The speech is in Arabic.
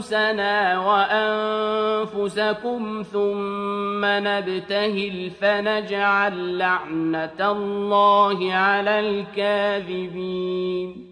وَأَنفُسَنَا وَأَنفُسَكُمْ ثُمَّ نَبْتَهِلْ فَنَجْعَل لَّعْنَتَ اللَّهِ عَلَى الْكَاذِبِينَ.